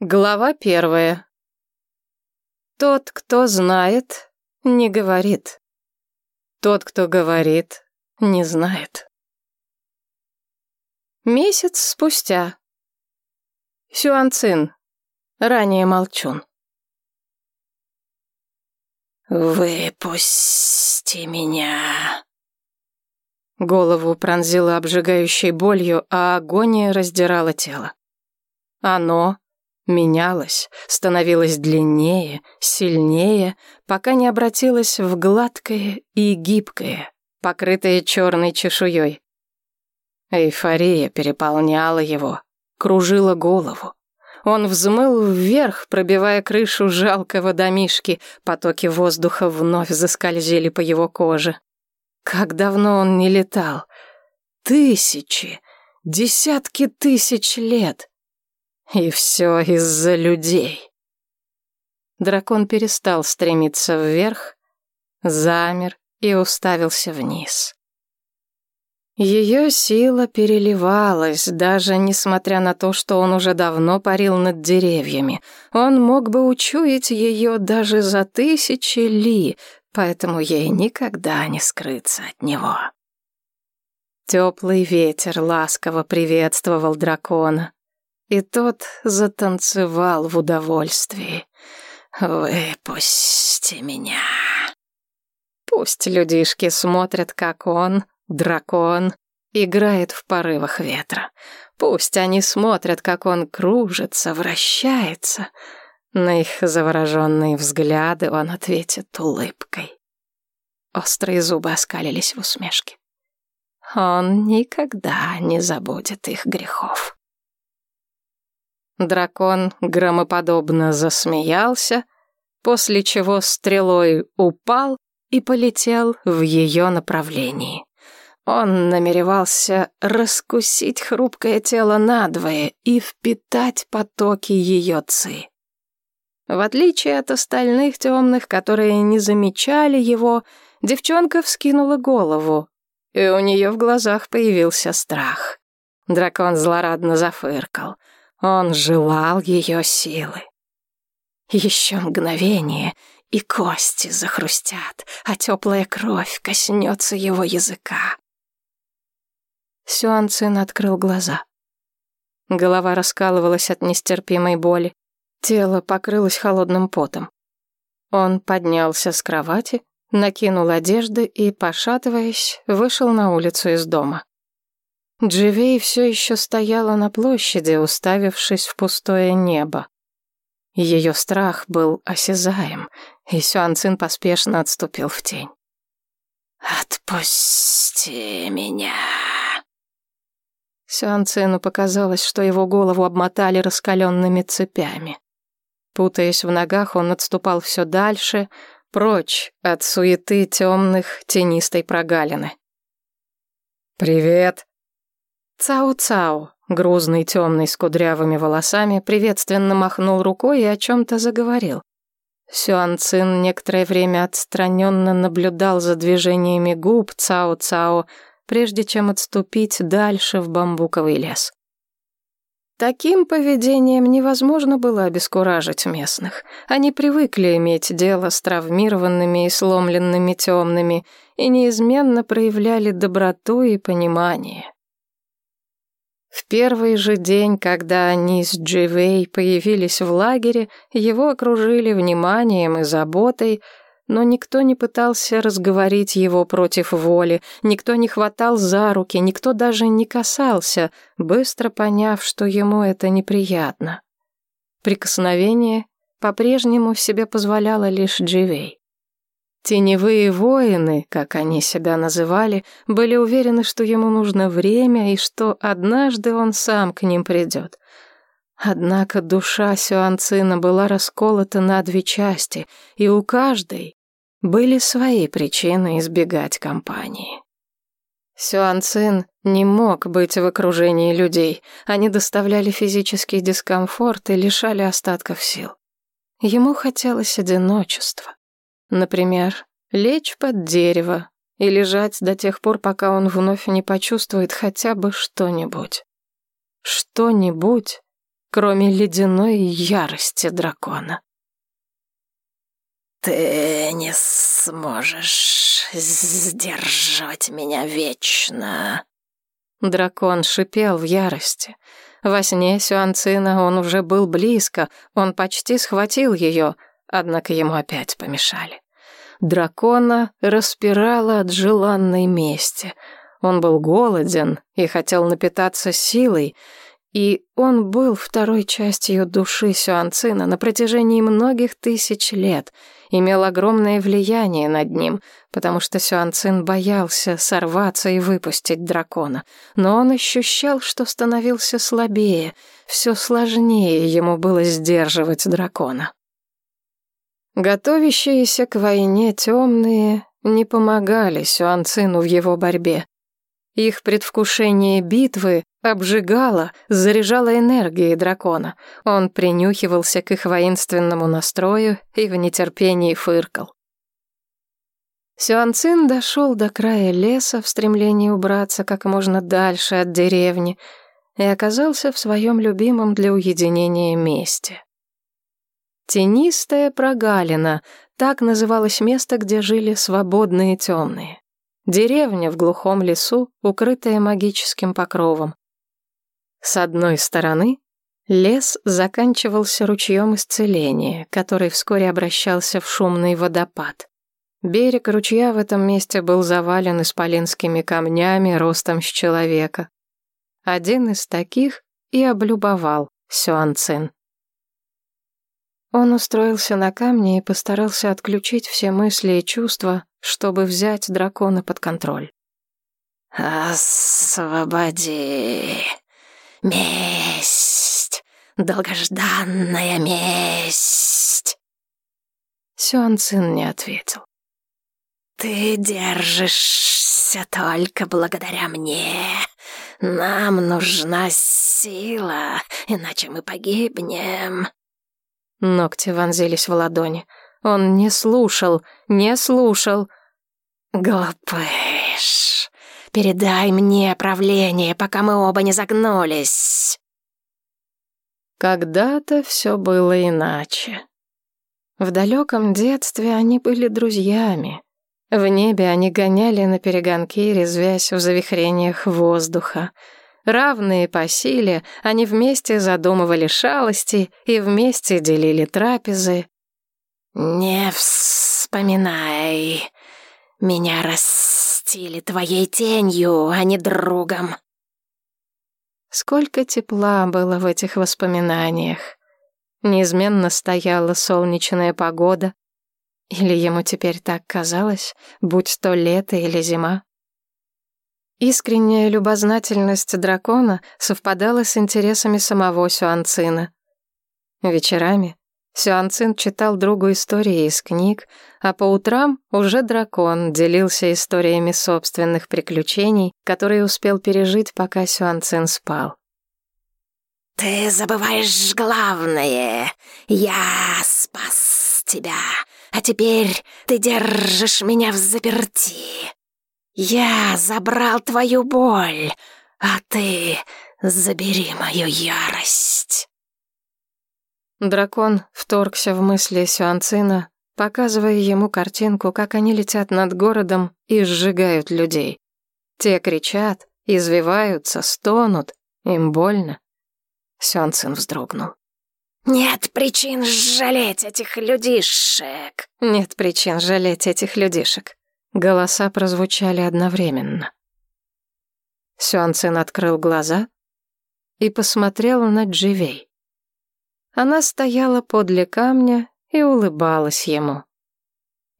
Глава первая. Тот, кто знает, не говорит. Тот, кто говорит, не знает. Месяц спустя. Сюанцин. Ранее молчун. «Выпусти меня!» Голову пронзила обжигающей болью, а агония раздирала тело. Оно менялось, становилось длиннее, сильнее, пока не обратилось в гладкое и гибкое, покрытое черной чешуей. Эйфория переполняла его, кружила голову. Он взмыл вверх, пробивая крышу жалкого домишки, потоки воздуха вновь заскользили по его коже. Как давно он не летал? Тысячи, десятки тысяч лет. И все из-за людей. Дракон перестал стремиться вверх, замер и уставился вниз. Ее сила переливалась, даже несмотря на то, что он уже давно парил над деревьями. Он мог бы учуять ее даже за тысячи ли, поэтому ей никогда не скрыться от него. Теплый ветер ласково приветствовал дракона, и тот затанцевал в удовольствии. «Выпусти меня!» Пусть людишки смотрят, как он, дракон, играет в порывах ветра. Пусть они смотрят, как он кружится, вращается. На их завороженные взгляды он ответит улыбкой. Острые зубы оскалились в усмешке. Он никогда не забудет их грехов. Дракон громоподобно засмеялся, после чего стрелой упал и полетел в ее направлении. Он намеревался раскусить хрупкое тело надвое и впитать потоки ее ци. В отличие от остальных темных, которые не замечали его, девчонка вскинула голову, и у нее в глазах появился страх. Дракон злорадно зафыркал. Он желал ее силы. Еще мгновение, и кости захрустят, а теплая кровь коснется его языка. Сюан Цин открыл глаза. Голова раскалывалась от нестерпимой боли. Тело покрылось холодным потом. Он поднялся с кровати, накинул одежды и, пошатываясь, вышел на улицу из дома. Дживей все еще стояла на площади, уставившись в пустое небо. Ее страх был осязаем, и Сюанцин поспешно отступил в тень. «Отпусти меня!» Сюанцину показалось, что его голову обмотали раскаленными цепями. Путаясь в ногах, он отступал все дальше, прочь от суеты темных тенистой прогалины. «Привет!» Цау-цау, грузный темный с кудрявыми волосами, приветственно махнул рукой и о чем-то заговорил. Сюан Цин некоторое время отстраненно наблюдал за движениями губ Цао-Цао, прежде чем отступить дальше в бамбуковый лес. Таким поведением невозможно было обескуражить местных. Они привыкли иметь дело с травмированными и сломленными темными и неизменно проявляли доброту и понимание. В первый же день, когда они с Дживей появились в лагере, его окружили вниманием и заботой — но никто не пытался разговорить его против воли, никто не хватал за руки, никто даже не касался, быстро поняв, что ему это неприятно. Прикосновение по-прежнему себе позволяла лишь Дживей. Теневые воины, как они себя называли, были уверены, что ему нужно время и что однажды он сам к ним придет. Однако душа Сюанцина была расколота на две части, и у каждой были свои причины избегать компании. Сюанцин не мог быть в окружении людей. Они доставляли физический дискомфорт и лишали остатков сил. Ему хотелось одиночества. Например, лечь под дерево и лежать до тех пор, пока он вновь не почувствует хотя бы что-нибудь. Что-нибудь, кроме ледяной ярости дракона. «Ты не сможешь сдерживать меня вечно», Дракон шипел в ярости. Во сне Сюанцина он уже был близко, он почти схватил ее, однако ему опять помешали. Дракона распирало от желанной мести. Он был голоден и хотел напитаться силой, и он был второй частью души Сюанцина на протяжении многих тысяч лет — имел огромное влияние над ним, потому что Сюанцин боялся сорваться и выпустить дракона. Но он ощущал, что становился слабее, все сложнее ему было сдерживать дракона. Готовящиеся к войне темные не помогали Сюанцину в его борьбе. Их предвкушение битвы обжигало, заряжало энергией дракона. Он принюхивался к их воинственному настрою и в нетерпении фыркал. Сюанцин дошел до края леса в стремлении убраться как можно дальше от деревни и оказался в своем любимом для уединения месте. Тенистая прогалина — так называлось место, где жили свободные темные. Деревня в глухом лесу, укрытая магическим покровом. С одной стороны лес заканчивался ручьем исцеления, который вскоре обращался в шумный водопад. Берег ручья в этом месте был завален исполинскими камнями ростом с человека. Один из таких и облюбовал Сюанцин. Он устроился на камне и постарался отключить все мысли и чувства, чтобы взять дракона под контроль. «Освободи! Месть! Долгожданная месть!» Сюан Цин не ответил. «Ты держишься только благодаря мне. Нам нужна сила, иначе мы погибнем». Ногти вонзились в ладони. Он не слушал, не слушал. «Глупыш, передай мне правление, пока мы оба не загнулись». Когда-то все было иначе. В далеком детстве они были друзьями. В небе они гоняли на перегонки, резвясь в завихрениях воздуха. Равные по силе, они вместе задумывали шалости и вместе делили трапезы. «Не вспоминай. Меня растили твоей тенью, а не другом». Сколько тепла было в этих воспоминаниях. Неизменно стояла солнечная погода. Или ему теперь так казалось, будь то лето или зима. Искренняя любознательность дракона совпадала с интересами самого Сюанцина. Вечерами Сюанцин читал другу истории из книг, а по утрам уже дракон делился историями собственных приключений, которые успел пережить, пока Сюанцин спал. «Ты забываешь главное. Я спас тебя, а теперь ты держишь меня в заперти. Я забрал твою боль, а ты забери мою ярость». Дракон вторгся в мысли Сюанцина, показывая ему картинку, как они летят над городом и сжигают людей. Те кричат, извиваются, стонут, им больно. Сюанцин вздрогнул. «Нет причин жалеть этих людишек!» «Нет причин жалеть этих людишек!» Голоса прозвучали одновременно. Сюанцин открыл глаза и посмотрел на Дживей. Она стояла подле камня и улыбалась ему.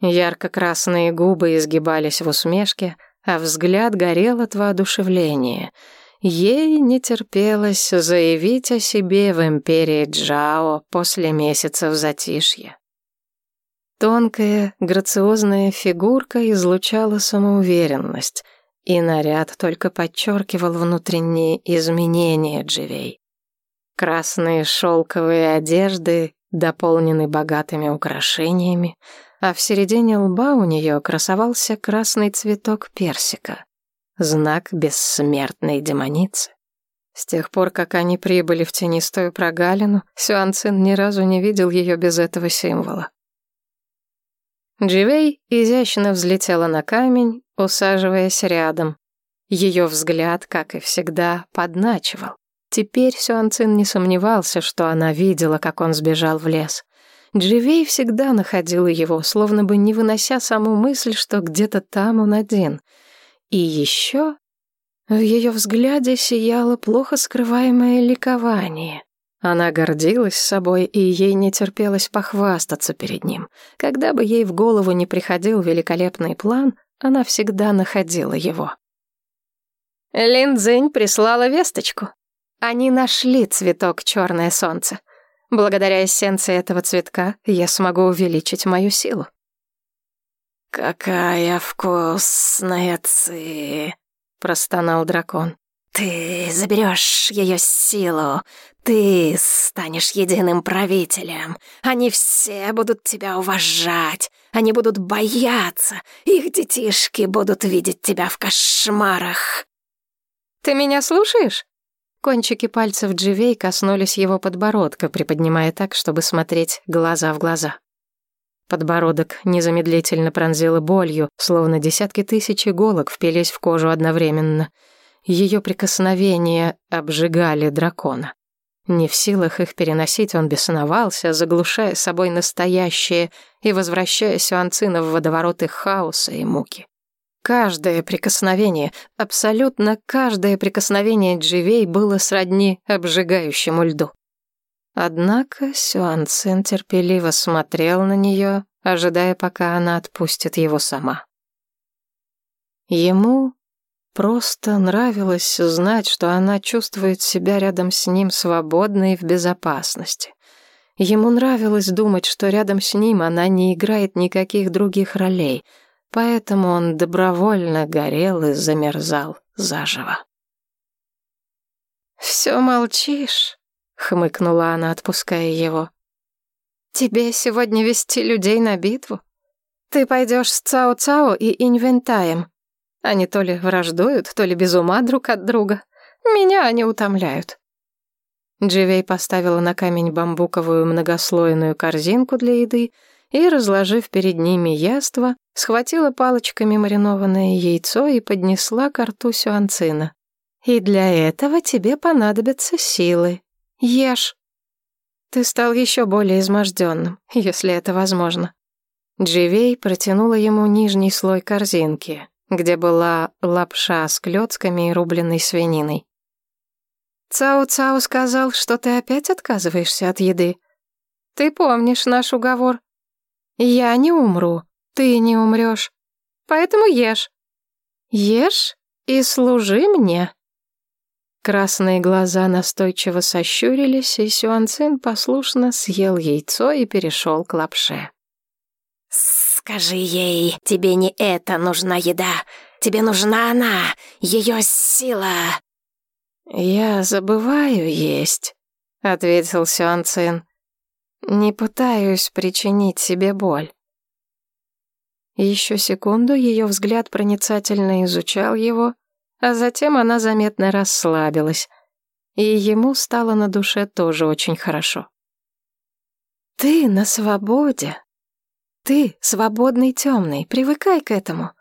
Ярко-красные губы изгибались в усмешке, а взгляд горел от воодушевления. Ей не терпелось заявить о себе в империи Джао после месяцев затишья. Тонкая, грациозная фигурка излучала самоуверенность, и наряд только подчеркивал внутренние изменения Дживей. Красные шелковые одежды дополнены богатыми украшениями, а в середине лба у нее красовался красный цветок персика, знак бессмертной демоницы. С тех пор, как они прибыли в тенистую прогалину, Сюан Цин ни разу не видел ее без этого символа. Дживей изящно взлетела на камень, усаживаясь рядом. Ее взгляд, как и всегда, подначивал. Теперь Сюан Цин не сомневался, что она видела, как он сбежал в лес. Дживей всегда находила его, словно бы не вынося саму мысль, что где-то там он один. И еще в ее взгляде сияло плохо скрываемое ликование. Она гордилась собой, и ей не терпелось похвастаться перед ним. Когда бы ей в голову не приходил великолепный план, она всегда находила его. Лин Цзинь прислала весточку. Они нашли цветок «Черное солнце». Благодаря эссенции этого цветка я смогу увеличить мою силу. «Какая вкусная ци!» простонал дракон. «Ты заберешь ее силу, ты станешь единым правителем. Они все будут тебя уважать, они будут бояться, их детишки будут видеть тебя в кошмарах». «Ты меня слушаешь?» Кончики пальцев Дживей коснулись его подбородка, приподнимая так, чтобы смотреть глаза в глаза. Подбородок незамедлительно пронзило болью, словно десятки тысяч иголок впились в кожу одновременно. Ее прикосновения обжигали дракона. Не в силах их переносить, он бесновался, заглушая собой настоящее и возвращая Сюанцина в водовороты хаоса и муки. Каждое прикосновение, абсолютно каждое прикосновение Дживей было сродни обжигающему льду. Однако Сюан Цин терпеливо смотрел на нее, ожидая, пока она отпустит его сама. Ему просто нравилось знать, что она чувствует себя рядом с ним свободной и в безопасности. Ему нравилось думать, что рядом с ним она не играет никаких других ролей, поэтому он добровольно горел и замерзал заживо. «Все молчишь?» — хмыкнула она, отпуская его. «Тебе сегодня вести людей на битву? Ты пойдешь с Цао-Цао и Инвентаем. Они то ли враждуют, то ли без ума друг от друга. Меня они утомляют». Дживей поставила на камень бамбуковую многослойную корзинку для еды и, разложив перед ними яство, схватила палочками маринованное яйцо и поднесла к рту Сюанцина. «И для этого тебе понадобятся силы. Ешь. Ты стал еще более изможденным, если это возможно. Дживей протянула ему нижний слой корзинки, где была лапша с клёцками и рубленной свининой. Цао-Цао сказал, что ты опять отказываешься от еды. Ты помнишь наш уговор? Я не умру, ты не умрёшь. Поэтому ешь. Ешь и служи мне. Красные глаза настойчиво сощурились, и Сюанцин послушно съел яйцо и перешел к лапше. «Скажи ей, тебе не это нужна еда, тебе нужна она, ее сила!» «Я забываю есть», — ответил Сюанцин. «Не пытаюсь причинить себе боль». Еще секунду ее взгляд проницательно изучал его, а затем она заметно расслабилась, и ему стало на душе тоже очень хорошо. «Ты на свободе. Ты свободный темный, привыкай к этому.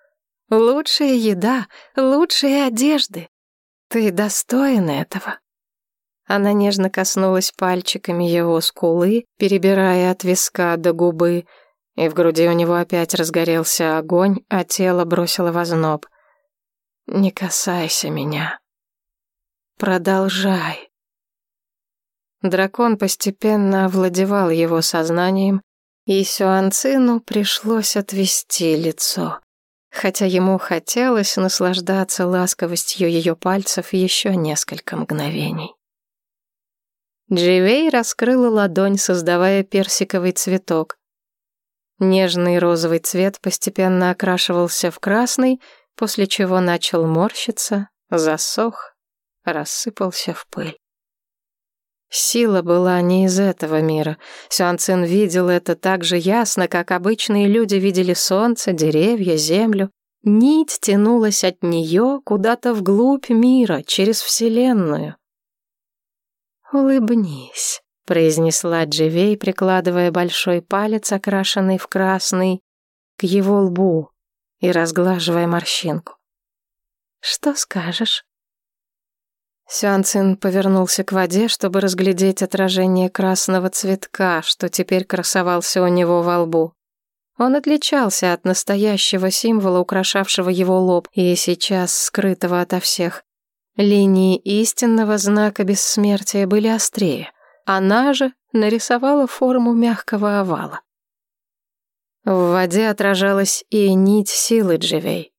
Лучшая еда, лучшие одежды. Ты достоин этого». Она нежно коснулась пальчиками его скулы, перебирая от виска до губы, и в груди у него опять разгорелся огонь, а тело бросило в озноб. Не касайся меня. Продолжай. Дракон постепенно овладевал его сознанием, и Сюанцину пришлось отвести лицо, хотя ему хотелось наслаждаться ласковостью ее пальцев еще несколько мгновений. Дживей раскрыла ладонь, создавая персиковый цветок. Нежный розовый цвет постепенно окрашивался в красный — после чего начал морщиться, засох, рассыпался в пыль. Сила была не из этого мира. Сюанцин видел это так же ясно, как обычные люди видели солнце, деревья, землю. Нить тянулась от нее куда-то вглубь мира, через Вселенную. «Улыбнись», — произнесла Дживей, прикладывая большой палец, окрашенный в красный, к его лбу и разглаживая морщинку. «Что скажешь?» Сюанцин повернулся к воде, чтобы разглядеть отражение красного цветка, что теперь красовался у него во лбу. Он отличался от настоящего символа, украшавшего его лоб, и сейчас скрытого ото всех. Линии истинного знака бессмертия были острее. Она же нарисовала форму мягкого овала. В воде отражалась и нить силы Дживей.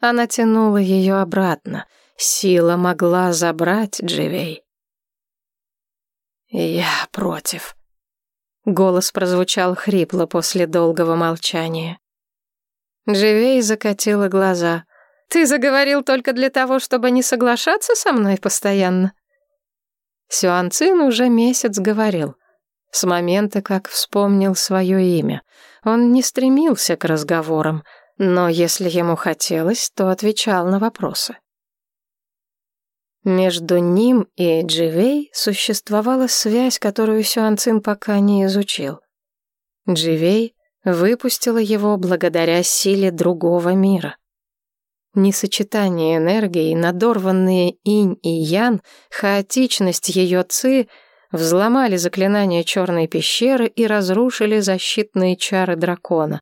Она тянула ее обратно. Сила могла забрать Дживей. «Я против», Голос прозвучал хрипло после долгого молчания. Дживей закатила глаза. «Ты заговорил только для того, чтобы не соглашаться со мной постоянно?» Сюан Цин уже месяц говорил. С момента, как вспомнил свое имя. Он не стремился к разговорам, но если ему хотелось, то отвечал на вопросы. Между ним и Дживей существовала связь, которую Сюанцин пока не изучил. Дживей выпустила его благодаря силе другого мира. Несочетание энергии, надорванные инь и ян, хаотичность ее ци взломали заклинание черной пещеры и разрушили защитные чары дракона.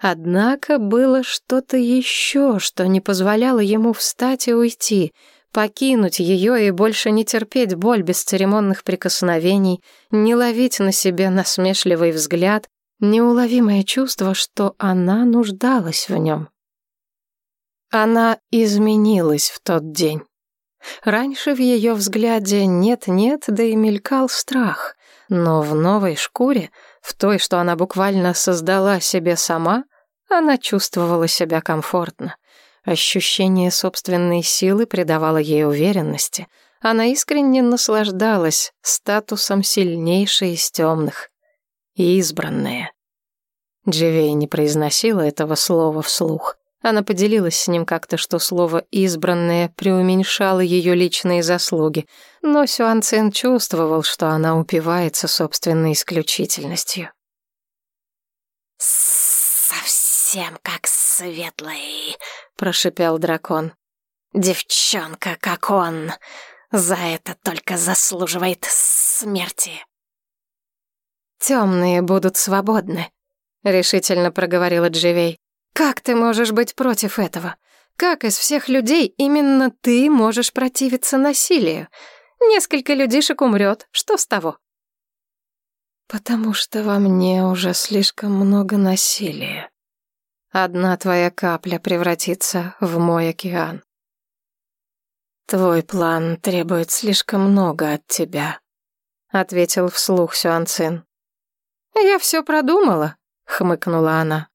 Однако было что-то еще, что не позволяло ему встать и уйти — покинуть ее и больше не терпеть боль бесцеремонных прикосновений, не ловить на себе насмешливый взгляд, неуловимое чувство, что она нуждалась в нем. Она изменилась в тот день. Раньше в ее взгляде нет-нет, да и мелькал страх, но в новой шкуре, в той, что она буквально создала себе сама, она чувствовала себя комфортно. Ощущение собственной силы придавало ей уверенности. Она искренне наслаждалась статусом сильнейшей из темных. Избранная. Дживей не произносила этого слова вслух. Она поделилась с ним как-то, что слово «избранное» преуменьшало ее личные заслуги, но Сюан Цин чувствовал, что она упивается собственной исключительностью. «Совсем как светлый», — прошипел дракон. «Девчонка, как он, за это только заслуживает смерти». «Темные будут свободны», — решительно проговорила Дживей. «Как ты можешь быть против этого? Как из всех людей именно ты можешь противиться насилию? Несколько людишек умрет, что с того?» «Потому что во мне уже слишком много насилия», Одна твоя капля превратится в мой океан. Твой план требует слишком много от тебя, ответил вслух Сюанцин. Я все продумала, хмыкнула она.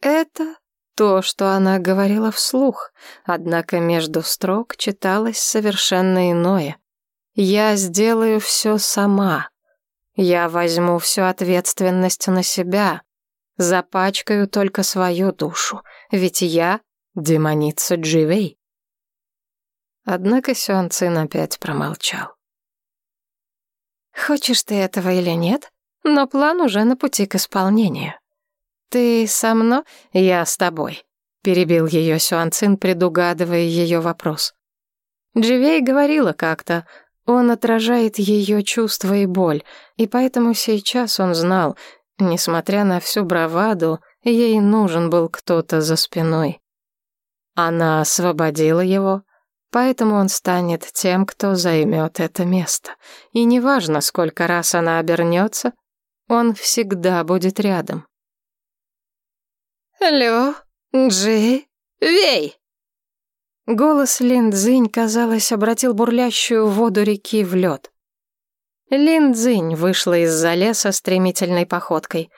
Это то, что она говорила вслух, однако между строк читалось совершенно иное. Я сделаю все сама. Я возьму всю ответственность на себя. Запачкаю только свою душу, ведь я демоница Дживей. Однако Сюан Цин опять промолчал. Хочешь ты этого или нет, но план уже на пути к исполнению. Ты со мной, я с тобой, перебил ее Сюан Цин, предугадывая ее вопрос. Дживей говорила как-то, он отражает ее чувства и боль, и поэтому сейчас он знал, Несмотря на всю браваду, ей нужен был кто-то за спиной. Она освободила его, поэтому он станет тем, кто займет это место. И неважно, сколько раз она обернется, он всегда будет рядом. «Алло, Джи, вей!» Голос Лин Цзинь, казалось, обратил бурлящую воду реки в лед. Лин Цзинь вышла из-за леса стремительной походкой.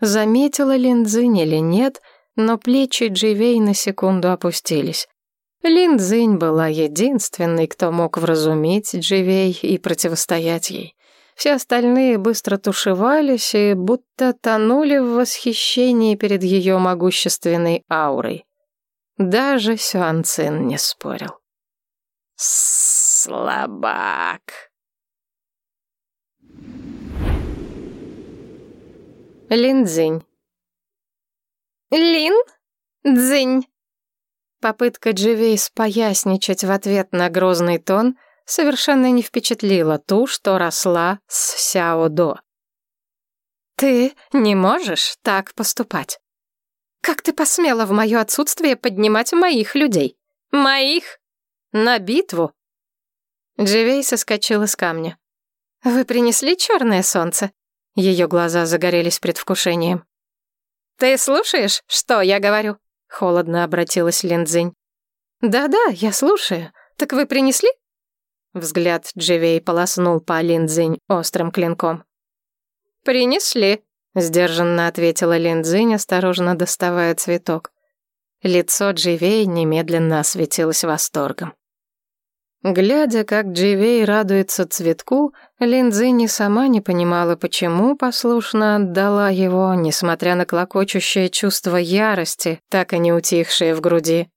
Заметила Лин Цзинь или нет, но плечи Дживей на секунду опустились. Лин Цзинь была единственной, кто мог вразумить Дживей и противостоять ей. Все остальные быстро тушевались и будто тонули в восхищении перед ее могущественной аурой. Даже Сюан Цин не спорил. «Слабак», Лин Цзинь. Лин? Цзинь. Попытка Дживейс поясничать в ответ на грозный тон совершенно не впечатлила ту, что росла с Сяо До. «Ты не можешь так поступать. Как ты посмела в мое отсутствие поднимать моих людей? Моих? На битву?» Дживей соскочила с камня. «Вы принесли черное солнце?» Ее глаза загорелись предвкушением. «Ты слушаешь, что я говорю?» Холодно обратилась Линдзинь. «Да-да, я слушаю. Так вы принесли?» Взгляд Дживей полоснул по Линдзинь острым клинком. «Принесли», — сдержанно ответила Линдзинь, осторожно доставая цветок. Лицо Дживей немедленно осветилось восторгом. Глядя, как Дживей радуется цветку, Линдзи не сама не понимала, почему послушно отдала его, несмотря на клокочущее чувство ярости, так и не утихшее в груди.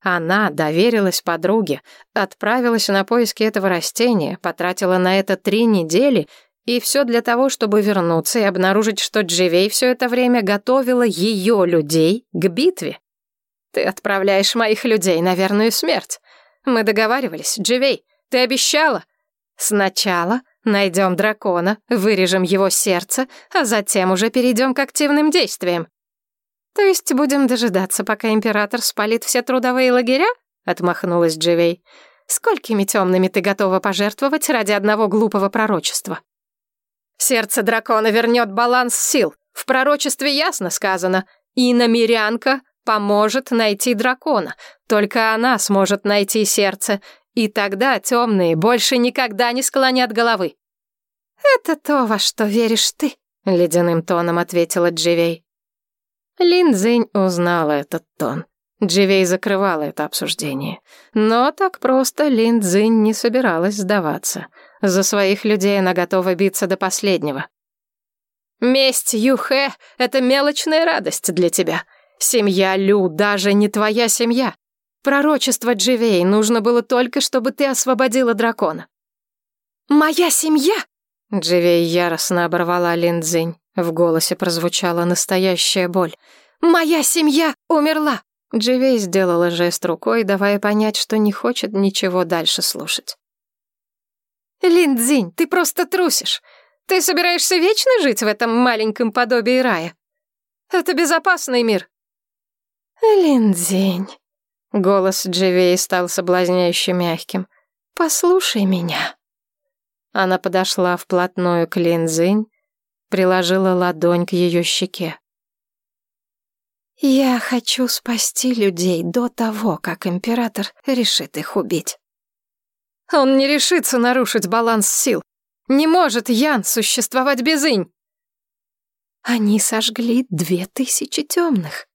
Она доверилась подруге, отправилась на поиски этого растения, потратила на это три недели, и все для того, чтобы вернуться и обнаружить, что Дживей все это время готовила ее людей к битве. «Ты отправляешь моих людей на верную смерть», мы договаривались, Дживей, ты обещала. Сначала найдем дракона, вырежем его сердце, а затем уже перейдем к активным действиям. То есть будем дожидаться, пока император спалит все трудовые лагеря? Отмахнулась Дживей. Сколькими темными ты готова пожертвовать ради одного глупого пророчества? Сердце дракона вернет баланс сил. В пророчестве ясно сказано. И намерянка поможет найти дракона. Только она сможет найти сердце, и тогда темные больше никогда не склонят головы. «Это то, во что веришь ты», — ледяным тоном ответила Дживей. Лин Цзинь узнала этот тон. Дживей закрывала это обсуждение. Но так просто Лин Цзинь не собиралась сдаваться. За своих людей она готова биться до последнего. «Месть Юхэ — это мелочная радость для тебя. Семья Лю даже не твоя семья. Пророчество Дживей нужно было только, чтобы ты освободила дракона. «Моя семья!» Дживей яростно оборвала Линдзинь. В голосе прозвучала настоящая боль. «Моя семья умерла!» Дживей сделала жест рукой, давая понять, что не хочет ничего дальше слушать. «Линдзинь, ты просто трусишь. Ты собираешься вечно жить в этом маленьком подобии рая? Это безопасный мир, «Линдзень», — голос Дживей стал соблазняюще мягким, — «послушай меня». Она подошла вплотную к Линдзинь, приложила ладонь к ее щеке. «Я хочу спасти людей до того, как император решит их убить». «Он не решится нарушить баланс сил. Не может Ян существовать без инь». Они сожгли две тысячи темных.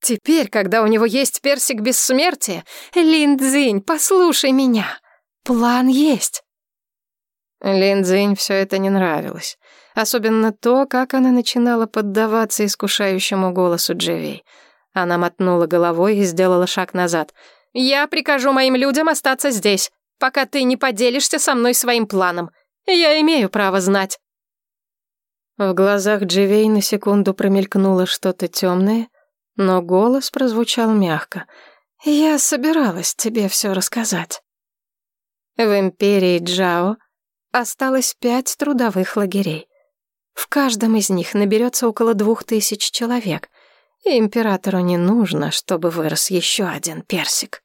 Теперь, когда у него есть персик бессмертия, Линдзинь, послушай меня. План есть. Линдзинь все это не нравилось. Особенно то, как она начинала поддаваться искушающему голосу Дживей. Она мотнула головой и сделала шаг назад. «Я прикажу моим людям остаться здесь, пока ты не поделишься со мной своим планом. Я имею право знать». В глазах Дживей на секунду промелькнуло что-то темное — но голос прозвучал мягко. «Я собиралась тебе все рассказать». В империи Джао осталось пять трудовых лагерей. В каждом из них наберется около двух тысяч человек, и императору не нужно, чтобы вырос еще один персик.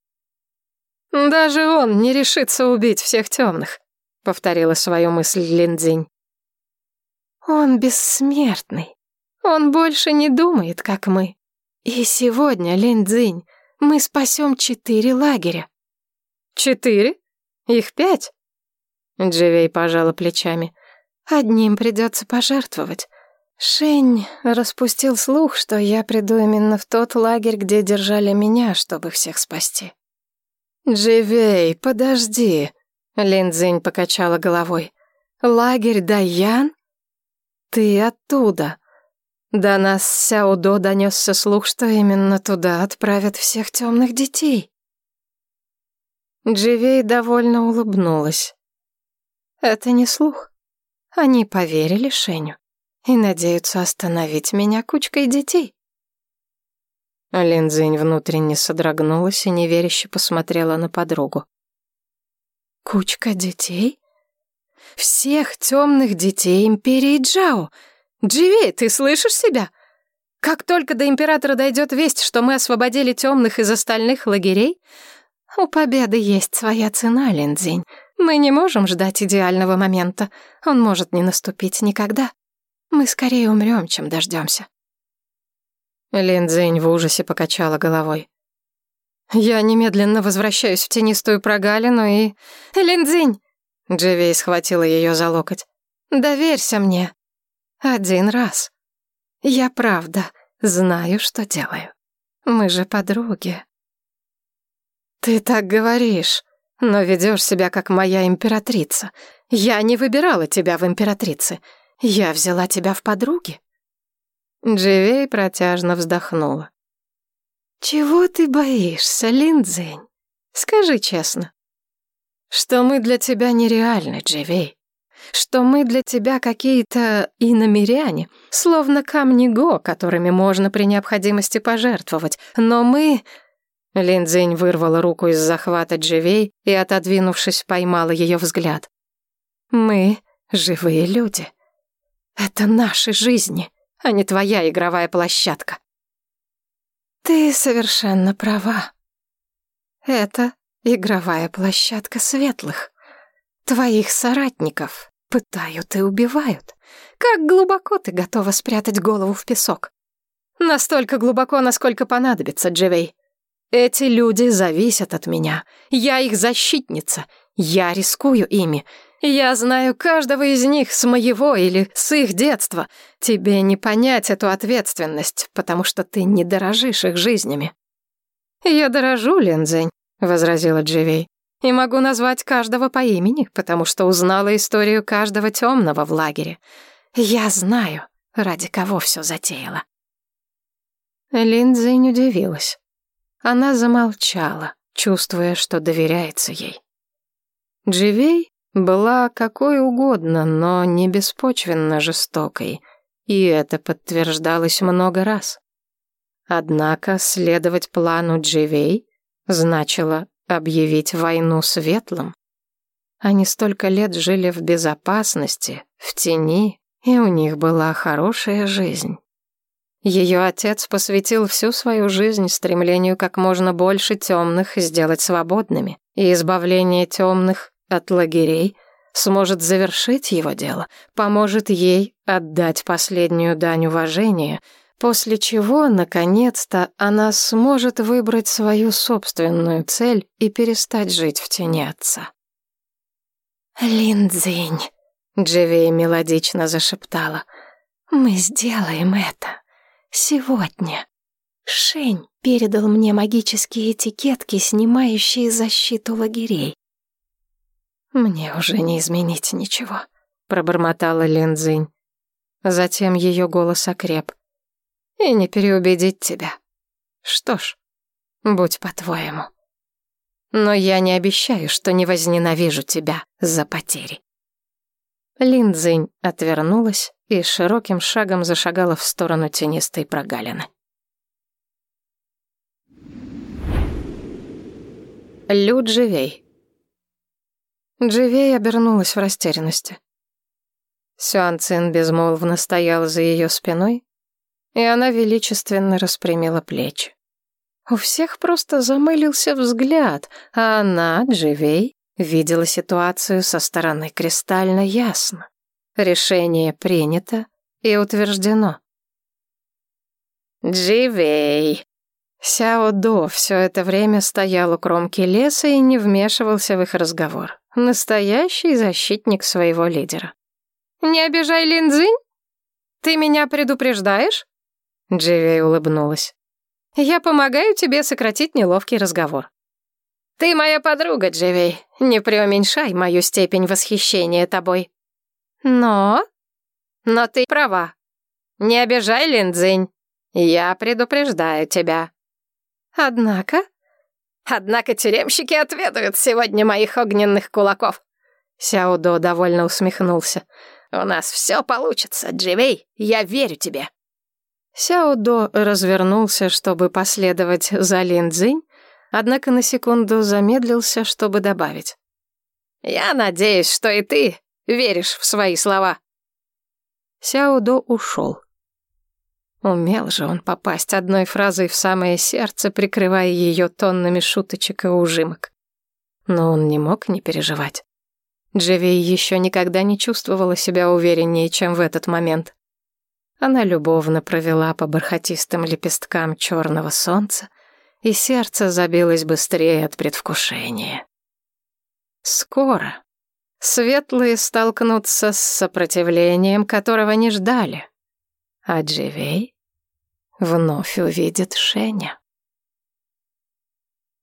«Даже он не решится убить всех темных», — повторила свою мысль Линдзинь. «Он бессмертный. Он больше не думает, как мы. И сегодня, Линдзинь, мы спасем четыре лагеря. Четыре? Их пять? Дживей пожала плечами. Одним придется пожертвовать. Шень распустил слух, что я приду именно в тот лагерь, где держали меня, чтобы всех спасти. «Дживей, подожди!» — Линдзинь покачала головой. «Лагерь Даян? Ты оттуда!» До нас Сяудо донесся слух, что именно туда отправят всех темных детей. Дживей довольно улыбнулась. Это не слух. Они поверили Шеню. и надеются остановить меня кучкой детей. Линдзинь внутренне содрогнулась и неверяще посмотрела на подругу. «Кучка детей? Всех темных детей Империи Джао! Дживей, ты слышишь себя? Как только до Императора дойдет весть, что мы освободили темных из остальных лагерей, у победы есть своя цена, Линдзинь. Мы не можем ждать идеального момента. Он может не наступить никогда. Мы скорее умрем, чем дождемся. Линдзинь в ужасе покачала головой. «Я немедленно возвращаюсь в тенистую прогалину и...» «Линдзинь!» Дживей схватила ее за локоть. «Доверься мне. Один раз. Я правда знаю, что делаю. Мы же подруги». «Ты так говоришь, но ведешь себя как моя императрица. Я не выбирала тебя в императрице. Я взяла тебя в подруги». Дживей протяжно вздохнула. «Чего ты боишься, Линдзень? Скажи честно. Что мы для тебя нереальны, Дживей. Что мы для тебя какие-то иномиряне, словно камни Го, которыми можно при необходимости пожертвовать. Но мы...» Линдзень вырвала руку из захвата Дживей и, отодвинувшись, поймала ее взгляд. «Мы — живые люди. Это наши жизни, а не твоя игровая площадка». Ты совершенно права. Это игровая площадка светлых. Твоих соратников пытают и убивают. Как глубоко ты готова спрятать голову в песок? Настолько глубоко, насколько понадобится, Дживей. Эти люди зависят от меня. Я их защитница. Я рискую ими. Я знаю каждого из них с моего или с их детства. Тебе не понять эту ответственность, потому что ты не дорожишь их жизнями». «Я дорожу, Лензень», — возразила Дживей. «И могу назвать каждого по имени, потому что узнала историю каждого темного в лагере. Я знаю, ради кого все затеяла». Линдзень удивилась. Она замолчала, чувствуя, что доверяется ей. Дживей была какой угодно, но не беспочвенно жестокой, и это подтверждалось много раз. Однако следовать плану Дживей значило объявить войну светлым. Они столько лет жили в безопасности, в тени, и у них была хорошая жизнь. Ее отец посвятил всю свою жизнь стремлению как можно больше темных сделать свободными, и избавление темных от лагерей, сможет завершить его дело, поможет ей отдать последнюю дань уважения, после чего, наконец-то, она сможет выбрать свою собственную цель и перестать жить в тени отца. «Линдзинь», — Дживей мелодично зашептала, — «мы сделаем это. Сегодня». Шень передал мне магические этикетки, снимающие защиту лагерей. «Мне уже не изменить ничего», — пробормотала Линдзинь. Затем ее голос окреп. «И не переубедить тебя. Что ж, будь по-твоему. Но я не обещаю, что не возненавижу тебя за потери». Линдзинь отвернулась и широким шагом зашагала в сторону тенистой прогалины. Люд живей. Дживей обернулась в растерянности. Сюан Цин безмолвно стоял за ее спиной, и она величественно распрямила плечи. У всех просто замылился взгляд, а она, Дживей, видела ситуацию со стороны кристально ясно. Решение принято и утверждено. «Дживей!» Сяо До все это время стоял у кромки леса и не вмешивался в их разговор. Настоящий защитник своего лидера. «Не обижай Линдзинь? Ты меня предупреждаешь?» Дживей улыбнулась. «Я помогаю тебе сократить неловкий разговор». «Ты моя подруга, Дживей. Не преуменьшай мою степень восхищения тобой». «Но...» «Но ты права. Не обижай Линдзинь. Я предупреждаю тебя». «Однако...» Однако тюремщики отведают сегодня моих огненных кулаков. Сяодо довольно усмехнулся. У нас все получится, Дживей, я верю тебе. Сяо До развернулся, чтобы последовать за Лин Цзинь, однако на секунду замедлился, чтобы добавить. «Я надеюсь, что и ты веришь в свои слова». Сяо До ушел. Умел же он попасть одной фразой в самое сердце, прикрывая ее тоннами шуточек и ужимок. Но он не мог не переживать. Дживей еще никогда не чувствовала себя увереннее, чем в этот момент. Она любовно провела по бархатистым лепесткам черного солнца, и сердце забилось быстрее от предвкушения. Скоро светлые столкнутся с сопротивлением, которого не ждали, а Дживей вновь увидит Шеня.